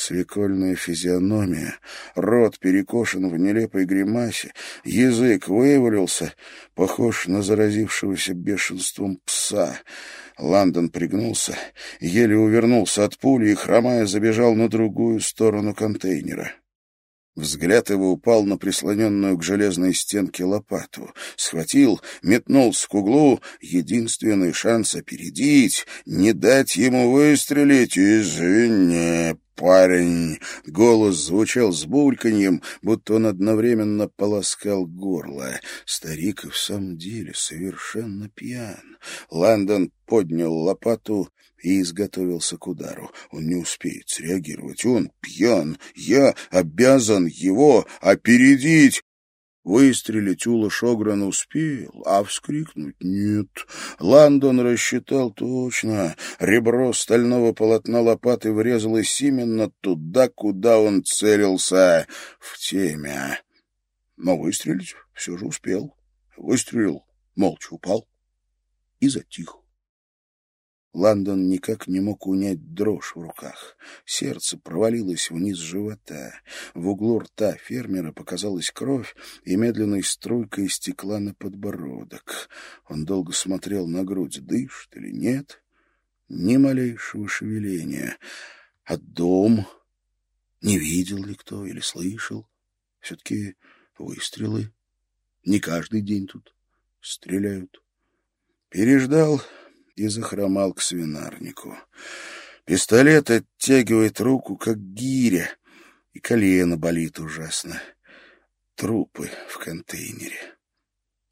Свекольная физиономия, рот перекошен в нелепой гримасе, язык вывалился, похож на заразившегося бешенством пса. Ландон пригнулся, еле увернулся от пули и, хромая, забежал на другую сторону контейнера. Взгляд его упал на прислоненную к железной стенке лопату. Схватил, метнулся к углу. Единственный шанс опередить, не дать ему выстрелить. «Извини, парень!» Голос звучал с бульканьем, будто он одновременно полоскал горло. Старик и в самом деле совершенно пьян. Ландон поднял лопату и изготовился к удару. Он не успеет среагировать. Он пьян. Я обязан его опередить. Выстрелить Ула Шогран успел, а вскрикнуть нет. Ландон рассчитал точно. Ребро стального полотна лопаты врезалось именно туда, куда он целился, в темя. Но выстрелить все же успел. Выстрелил, молча упал и затих. Лондон никак не мог унять дрожь в руках. Сердце провалилось вниз живота. В углу рта фермера показалась кровь и медленной струйкой стекла на подбородок. Он долго смотрел на грудь, дышит или нет. Ни малейшего шевеления. А дом? Не видел ли кто или слышал? Все-таки выстрелы. Не каждый день тут стреляют. Переждал и захромал к свинарнику. Пистолет оттягивает руку, как гиря, и колено болит ужасно. Трупы в контейнере.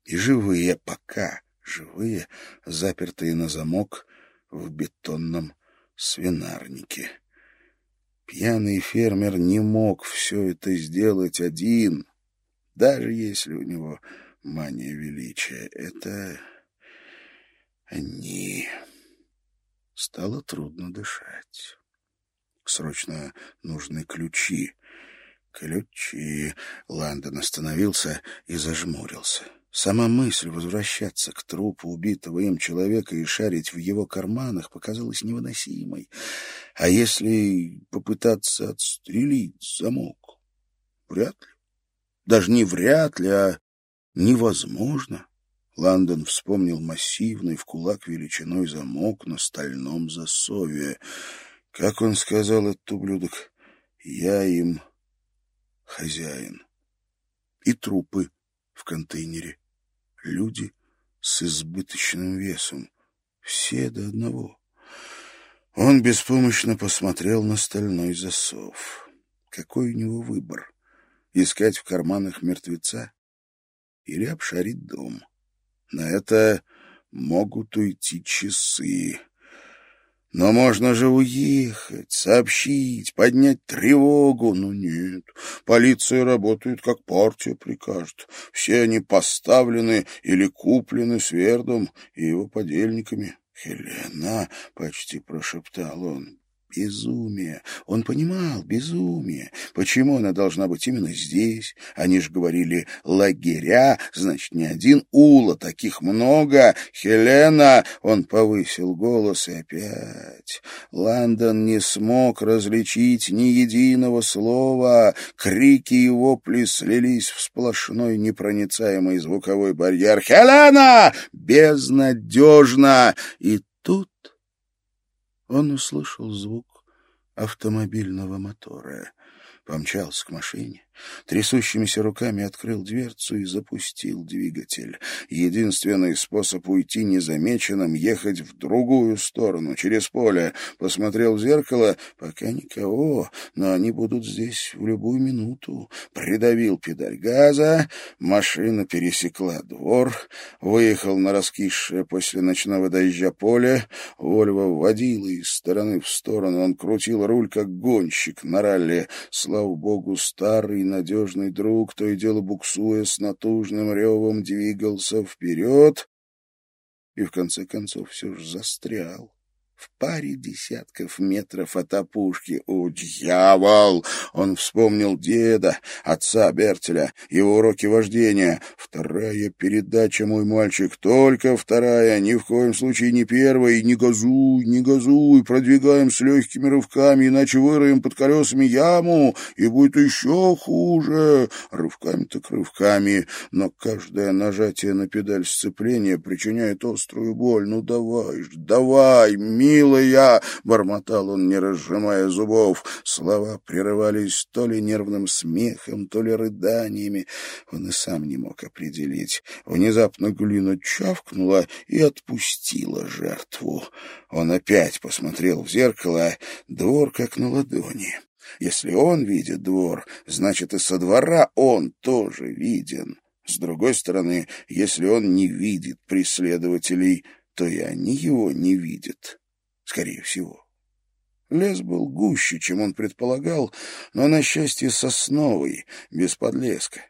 И живые, пока живые, запертые на замок в бетонном свинарнике. Пьяный фермер не мог все это сделать один, даже если у него мания величия. Это они. Стало трудно дышать. Срочно нужны ключи. Ключи. Ландон остановился и зажмурился. Сама мысль возвращаться к трупу убитого им человека и шарить в его карманах показалась невыносимой. А если попытаться отстрелить замок? Вряд ли. Даже не вряд ли, а невозможно. Ландон вспомнил массивный в кулак величиной замок на стальном засове. Как он сказал этот ублюдок, я им хозяин. И трупы в контейнере. Люди с избыточным весом. Все до одного. Он беспомощно посмотрел на стальной засов. Какой у него выбор? Искать в карманах мертвеца или обшарить дом? На это могут уйти часы. Но можно же уехать, сообщить, поднять тревогу. Но нет, полиция работает, как партия прикажет. Все они поставлены или куплены Свердом и его подельниками. «Хелена!» — почти прошептал он. Безумие. Он понимал безумие. Почему она должна быть именно здесь? Они же говорили «лагеря», значит, не один Ула, таких много. Хелена! Он повысил голос и опять. Лондон не смог различить ни единого слова. Крики и вопли слились в сплошной непроницаемый звуковой барьер. «Хелена! Безнадежно!» И тут он услышал звук автомобильного мотора помчался к машине, трясущимися руками открыл дверцу и запустил двигатель. Единственный способ уйти незамеченным — ехать в другую сторону, через поле. Посмотрел в зеркало, пока никого, но они будут здесь в любую минуту. Придавил педаль газа, машина пересекла двор, выехал на раскисшее после ночного дождя поле, Вольво водила из стороны в сторону, он крутил руль, как гонщик на ралли, слава богу, старый надежный друг, то и дело буксуя с натужным ревом, двигался вперед и, в конце концов, все же застрял в паре десятков метров от опушки. «О, дьявол!» Он вспомнил деда, отца Бертеля, его уроки вождения. «Вторая передача, мой мальчик, только вторая, ни в коем случае не первая. Не газуй, не газуй, продвигаем с легкими рывками, иначе выроем под колесами яму, и будет еще хуже. Рывками так рывками, но каждое нажатие на педаль сцепления причиняет острую боль. Ну давай давай, милая!» — бормотал он, не разжимая зубов. Слова прерывались то ли нервным смехом, то ли рыданиями. Он и сам не мог определить. Внезапно глина чавкнула и отпустила жертву. Он опять посмотрел в зеркало, двор как на ладони. Если он видит двор, значит, и со двора он тоже виден. С другой стороны, если он не видит преследователей, то и они его не видят, скорее всего. Лес был гуще, чем он предполагал, но, на счастье, сосновый, без подлеска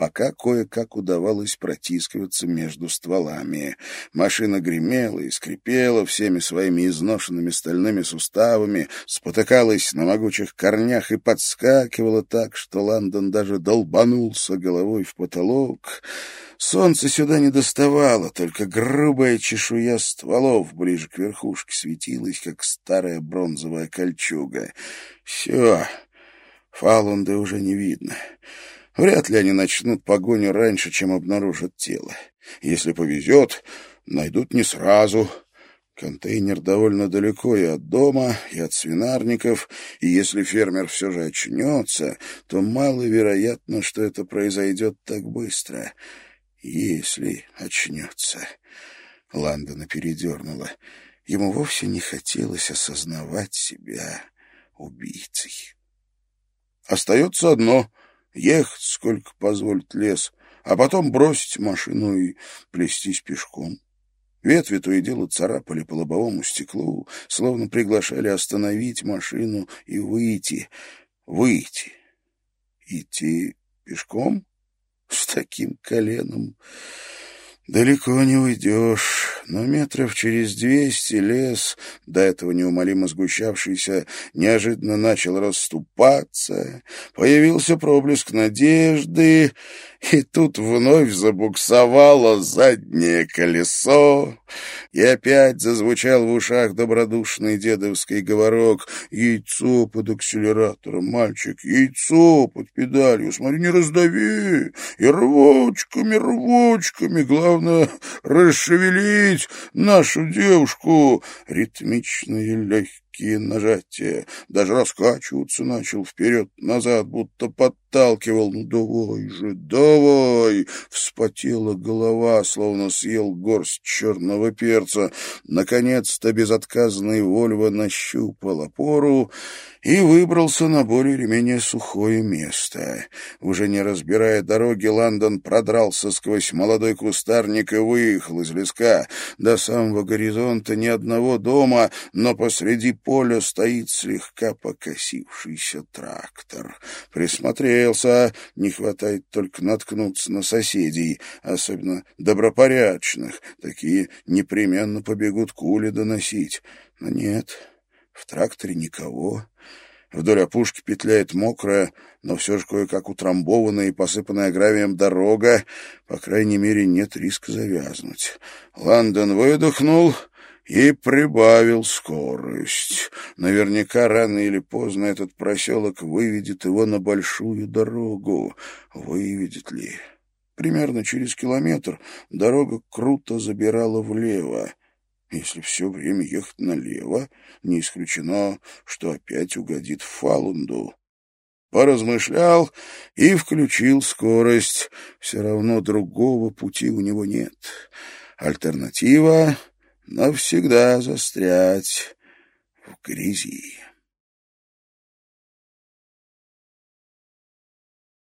пока кое-как удавалось протискиваться между стволами. Машина гремела и скрипела всеми своими изношенными стальными суставами, спотыкалась на могучих корнях и подскакивала так, что Лондон даже долбанулся головой в потолок. Солнце сюда не доставало, только грубая чешуя стволов ближе к верхушке светилась, как старая бронзовая кольчуга. Все, Фалунда уже не видно. Вряд ли они начнут погоню раньше, чем обнаружат тело. Если повезет, найдут не сразу. Контейнер довольно далеко и от дома, и от свинарников, и если фермер все же очнется, то маловероятно, что это произойдет так быстро. Если очнется. Ландона передернула. Ему вовсе не хотелось осознавать себя убийцей. Остается одно ехать, сколько позволит лес, а потом бросить машину и плестись пешком. Ветви то и дело царапали по лобовому стеклу, словно приглашали остановить машину и выйти, выйти. Идти пешком с таким коленом далеко не уйдешь, но метров через двести лес, до этого неумолимо сгущавшийся, неожиданно начал расступаться, появился проблеск надежды, и тут вновь забуксовало заднее колесо, и опять зазвучал в ушах добродушный дедовский говорок. «Яйцо под акселератором, мальчик, яйцо под педалью, смотри, не раздави, и рвочками, рвочками, главное, расшевелить нашу девушку». Ритмичные легкие нажатия, даже раскачиваться начал вперед-назад, будто подталкивал. «Ну давай же, давай!» Вспотела голова, словно съел горсть черного перца. Наконец-то безотказный Вольво нащупал опору и выбрался на более или менее сухое место. Уже не разбирая дороги, Лондон продрался сквозь молодой кустарник и выехал из леска. До самого горизонта ни одного дома, но посреди поля стоит слегка покосившийся трактор. Присмотрелся, не хватает только наткнуться на соседей, особенно добропорядочных. Такие непременно побегут кули доносить. Но нет, в тракторе никого. Вдоль опушки петляет мокрая, но все же кое-как утрамбованная и посыпанная гравием дорога. По крайней мере, нет риска завязнуть. Лондон выдохнул и прибавил скорость. Наверняка рано или поздно этот проселок выведет его на большую дорогу. Выведет ли? Примерно через километр дорога круто забирала влево. Если все время ехать налево, не исключено, что опять угодит в Фалунду. Поразмышлял и включил скорость. Все равно другого пути у него нет. Альтернатива — навсегда застрять в грязи.